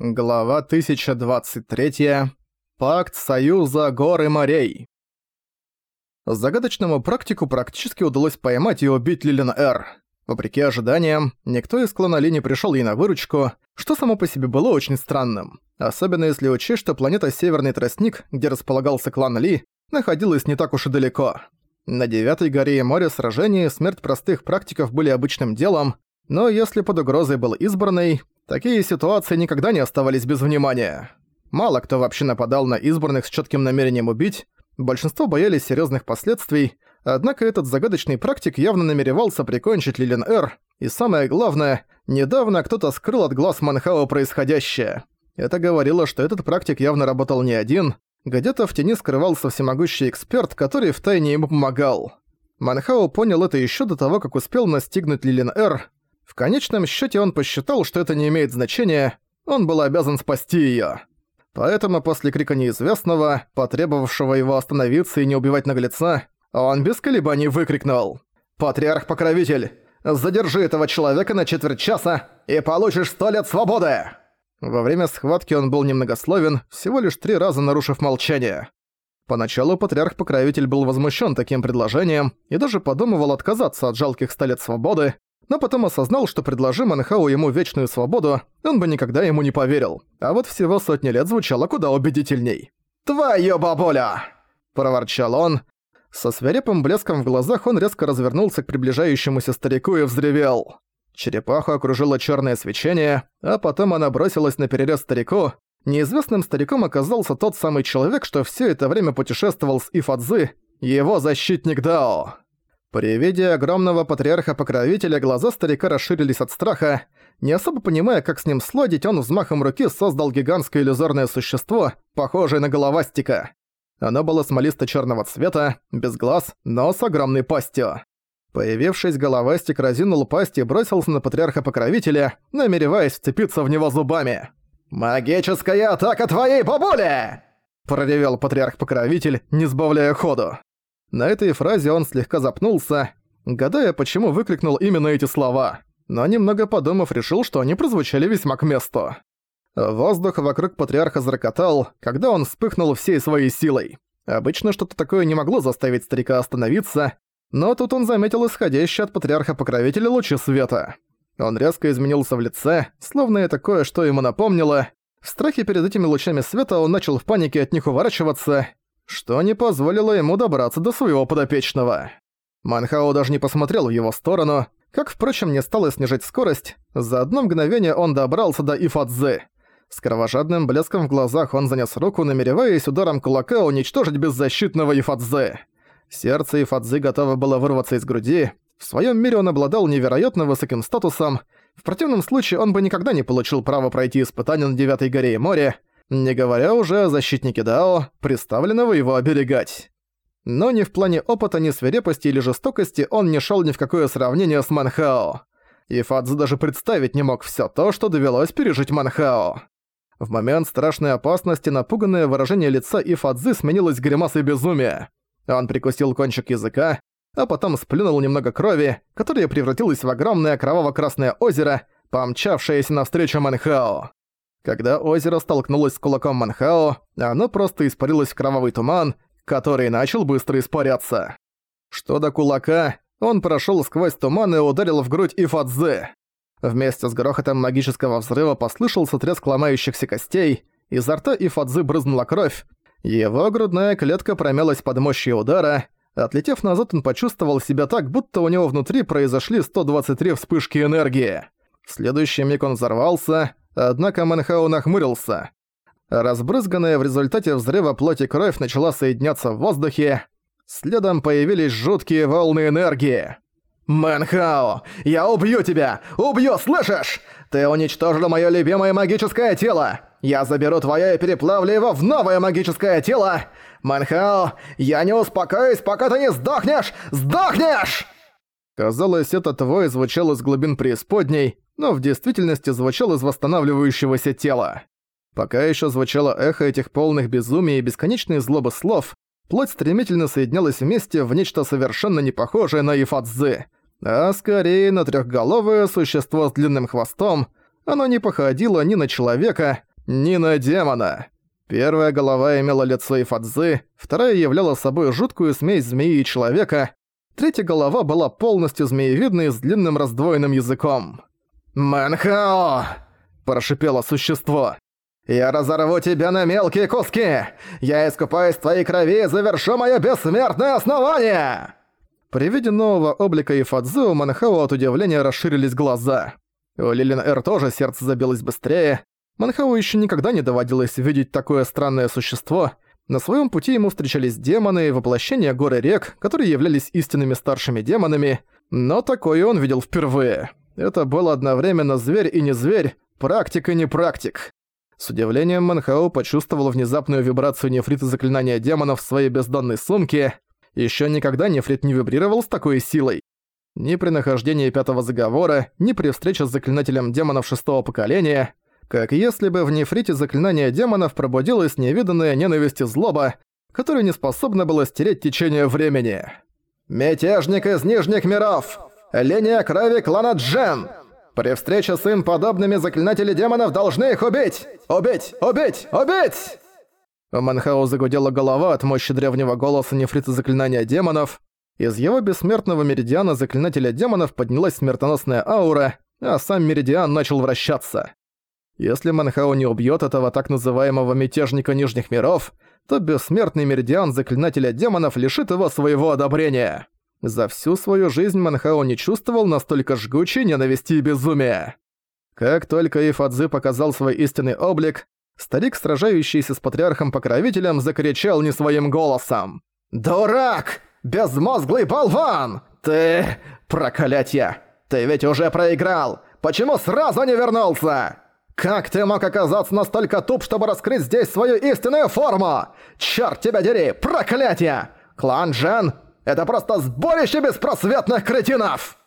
Глава 1023. Пакт Союза гор и морей. Загадочному практику практически удалось поймать и убить Лилин Эр. Вопреки ожиданиям, никто из клана Ли не пришёл ей на выручку, что само по себе было очень странным. Особенно если учесть, что планета Северный Тростник, где располагался клан Ли, находилась не так уж и далеко. На Девятой горе и море сражении смерть простых практиков были обычным делом, но если под угрозой был избранный, Такие ситуации никогда не оставались без внимания. Мало кто вообще нападал на избранных с четким намерением убить, большинство боялись серьезных последствий, однако этот загадочный практик явно намеревался прикончить Лилин Эр, и самое главное, недавно кто-то скрыл от глаз Манхао происходящее. Это говорило, что этот практик явно работал не один, где-то в тени скрывался всемогущий эксперт, который втайне ему помогал. Манхао понял это еще до того, как успел настигнуть Лилин Эр, в конечном счете он посчитал, что это не имеет значения, он был обязан спасти ее. Поэтому после крика неизвестного, потребовавшего его остановиться и не убивать наглеца, он без колебаний выкрикнул «Патриарх-покровитель, задержи этого человека на четверть часа и получишь сто лет свободы!» Во время схватки он был немногословен, всего лишь три раза нарушив молчание. Поначалу патриарх-покровитель был возмущен таким предложением и даже подумывал отказаться от жалких ста лет свободы, но потом осознал, что предложи Манхау ему вечную свободу, он бы никогда ему не поверил. А вот всего сотни лет звучало куда убедительней. «Твою бабуля!» – проворчал он. Со свирепым блеском в глазах он резко развернулся к приближающемуся старику и взревел. Черепаху окружило черное свечение, а потом она бросилась на перерез старику. Неизвестным стариком оказался тот самый человек, что все это время путешествовал с Ифадзы, его защитник Дао. При виде огромного патриарха-покровителя глаза старика расширились от страха. Не особо понимая, как с ним сладить, он взмахом руки создал гигантское иллюзорное существо, похожее на головастика. Оно было смолисто черного цвета, без глаз, но с огромной пастью. Появившись, головастик разинул пасть и бросился на патриарха-покровителя, намереваясь вцепиться в него зубами. «Магическая атака твоей бабули!» проревел патриарх-покровитель, не сбавляя ходу. На этой фразе он слегка запнулся, гадая, почему выкрикнул именно эти слова, но немного подумав, решил, что они прозвучали весьма к месту. Воздух вокруг патриарха зарокотал, когда он вспыхнул всей своей силой. Обычно что-то такое не могло заставить старика остановиться, но тут он заметил исходящий от патриарха-покровителя лучи света. Он резко изменился в лице, словно это кое-что ему напомнило. В страхе перед этими лучами света он начал в панике от них уворачиваться, что не позволило ему добраться до своего подопечного. Манхао даже не посмотрел в его сторону, как, впрочем, не стало снижать скорость, за одно мгновение он добрался до Ифадзы. С кровожадным блеском в глазах он занес руку, намереваясь ударом кулака уничтожить беззащитного Ифадзы. Сердце Ифадзы готово было вырваться из груди. В своем мире он обладал невероятно высоким статусом. В противном случае он бы никогда не получил права пройти испытания на Девятой горе и море, не говоря уже о защитнике Дао, представленного его оберегать. Но ни в плане опыта, ни свирепости или жестокости он не шел ни в какое сравнение с Манхао. И Фадзу даже представить не мог все то, что довелось пережить Манхао. В момент страшной опасности напуганное выражение лица Ифадзы сменилось гримасой безумия. Он прикусил кончик языка, а потом сплюнул немного крови, которая превратилась в огромное кроваво-красное озеро, помчавшееся навстречу Манхао. Когда озеро столкнулось с кулаком Манхао, оно просто испарилось в кровавый туман, который начал быстро испаряться. Что до кулака, он прошёл сквозь туман и ударил в грудь Ифадзе. Вместе с грохотом магического взрыва послышался треск ломающихся костей, изо рта Ифадзы брызнула кровь, его грудная клетка промялась под мощью удара, отлетев назад он почувствовал себя так, будто у него внутри произошли 123 вспышки энергии. В следующий миг он взорвался, Однако Манхау нахмурился. Разбрызганная в результате взрыва плоти кровь начала соединяться в воздухе. Следом появились жуткие волны энергии. «Мэнхао, я убью тебя! Убью, слышишь? Ты уничтожил моё любимое магическое тело! Я заберу твоё и переплавлю его в новое магическое тело! Мэнхао, я не успокоюсь, пока ты не сдохнешь! Сдохнешь!» Казалось, этот вой звучал из глубин преисподней, но в действительности звучал из восстанавливающегося тела. Пока еще звучало эхо этих полных безумия и бесконечной злобы слов, плоть стремительно соединялась вместе в нечто совершенно не похожее на Ифадзы, а скорее на трехголовое существо с длинным хвостом. Оно не походило ни на человека, Нина демона. Первая голова имела лицо Ифадзы, вторая являла собой жуткую смесь змеи и человека, третья голова была полностью змеевидной с длинным раздвоенным языком. «Мэнхао!» – прошипело существо. «Я разорву тебя на мелкие куски! Я искупаюсь в твоей крови и завершу моё бессмертное основание!» При виде нового облика Ифадзы у Манхао от удивления расширились глаза. У Лилин Эр тоже сердце забилось быстрее. Манхау еще никогда не доводилось видеть такое странное существо. На своем пути ему встречались демоны и воплощения горы рек, которые являлись истинными старшими демонами, но такое он видел впервые. Это был одновременно зверь и не зверь, практик и не практик. С удивлением Манхау почувствовал внезапную вибрацию нефрита заклинания демонов в своей бездонной сумке. Еще никогда нефрит не вибрировал с такой силой. Ни при нахождении пятого заговора, ни при встрече с заклинателем демонов шестого поколения, как если бы в нефрите заклинания демонов пробудилась невиданная ненависть и злоба, которая не способна была стереть течение времени. «Мятежник из Нижних миров! Линия крови клана Джен! При встрече с им подобными заклинатели демонов должны их убить! Убить! Убить! Убить!» У Манхау загудела голова от мощи древнего голоса нефрита заклинания демонов, из его бессмертного меридиана заклинателя демонов поднялась смертоносная аура, а сам меридиан начал вращаться. Если Манхао не убьет этого так называемого мятежника Нижних миров, то бессмертный меридиан заклинателя демонов лишит его своего одобрения. За всю свою жизнь Манхао не чувствовал настолько жгучей ненависти и безумия. Как только Ифадзы показал свой истинный облик, старик, сражающийся с патриархом-покровителем, закричал не своим голосом. «Дурак! Безмозглый болван! Ты... проклятье! Ты ведь уже проиграл! Почему сразу не вернулся? Как ты мог оказаться настолько туп, чтобы раскрыть здесь свою истинную форму? Чёрт тебя дери! Проклятье! Клан Джен — это просто сборище беспросветных кретинов!»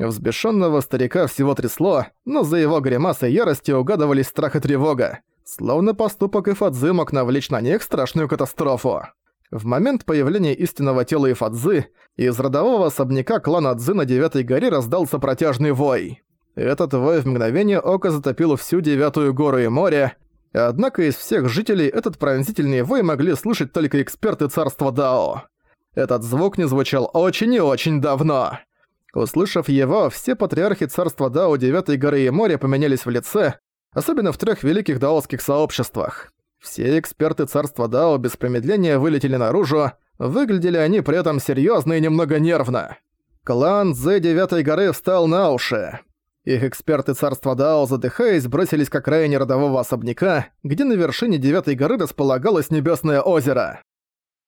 Взбешенного старика всего трясло, но за его гримасой ярости угадывались страх и тревога. Словно поступок Ифадзы мог навлечь на них страшную катастрофу. В момент появления истинного тела Ифадзы из родового особняка клана Цзы на Девятой горе раздался протяжный вой. Этот вой в мгновение ока затопил всю Девятую гору и море, однако из всех жителей этот пронзительный вой могли слышать только эксперты царства Дао. Этот звук не звучал очень и очень давно. Услышав его, все патриархи царства Дао Девятой горы и моря поменялись в лице, особенно в трех великих даосских сообществах. Все эксперты царства Дао без промедления вылетели наружу, выглядели они при этом серьёзно и немного нервно. Клан З Девятой горы встал на уши. Их эксперты царства Дао, задыхаясь, бросились к окраине родового особняка, где на вершине Девятой горы располагалось Небесное озеро.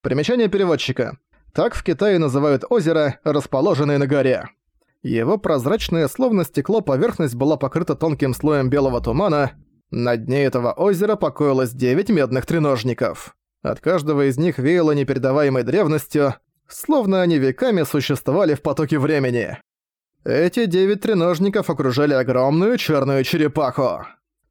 Примечание переводчика. Так в Китае называют озеро, расположенное на горе. Его прозрачная, словно стекло, поверхность была покрыта тонким слоем белого тумана, на дне этого озера покоилось девять медных треножников. От каждого из них веяло непередаваемой древностью, словно они веками существовали в потоке времени. Эти девять треножников окружали огромную черную черепаху.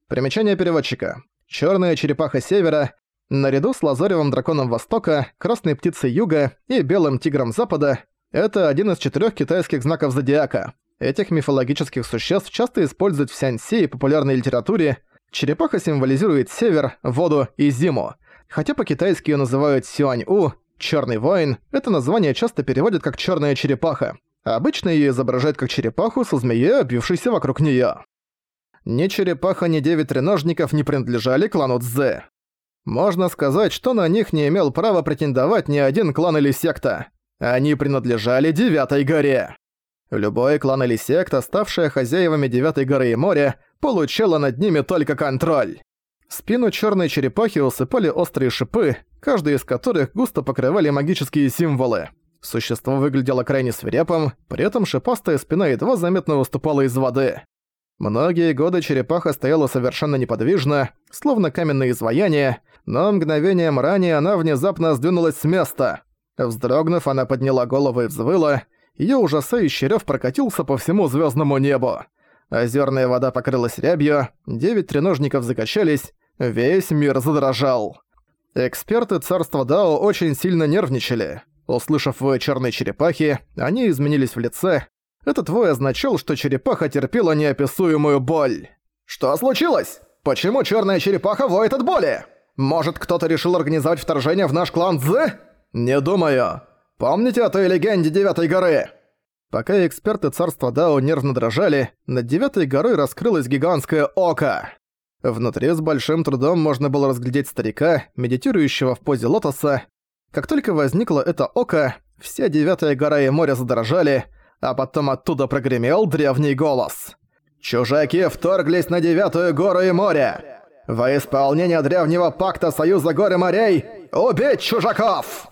Примечание переводчика. Черная черепаха севера, наряду с лазоревым драконом востока, красной птицей юга и белым тигром запада, это один из четырех китайских знаков зодиака. Этих мифологических существ часто используют в сяньси и популярной литературе, Черепаха символизирует север, воду и зиму. Хотя по-китайски её называют Сюань-У, «Чёрный воин», это название часто переводят как «чёрная черепаха». Обычно её изображают как черепаху со змеей, обвившейся вокруг неё. Ни черепаха, ни девять треножников не принадлежали клану Цзэ. Можно сказать, что на них не имел права претендовать ни один клан или секта. Они принадлежали Девятой горе. Любой клан или секта, ставшая хозяевами Девятой горы и моря, получала над ними только контроль. Спину черной черепахи усыпали острые шипы, каждый из которых густо покрывали магические символы. Существо выглядело крайне свирепым, при этом шипастая спина едва заметно выступала из воды. Многие годы черепаха стояла совершенно неподвижно, словно каменное изваяние, но мгновением ранее она внезапно сдвинулась с места. Вздрогнув, она подняла голову и взвыла, её ужасающий рёв прокатился по всему звёздному небу. Озерная вода покрылась рябью, девять треножников закачались, весь мир задрожал. Эксперты царства Дао очень сильно нервничали. Услышав вой черной черепахи, они изменились в лице. Этот вой означал, что черепаха терпела неописуемую боль. «Что случилось? Почему черная черепаха воет от боли? Может, кто-то решил организовать вторжение в наш клан Цзы? Не думаю. Помните о той легенде Девятой горы? Пока эксперты царства Дао нервно дрожали, над Девятой горой раскрылось гигантское око. Внутри с большим трудом можно было разглядеть старика, медитирующего в позе лотоса. Как только возникло это око, вся Девятая гора и море задрожали, а потом оттуда прогремел древний голос. «Чужаки вторглись на Девятую гору и море! Во исполнение древнего пакта Союза гор и морей убить чужаков!»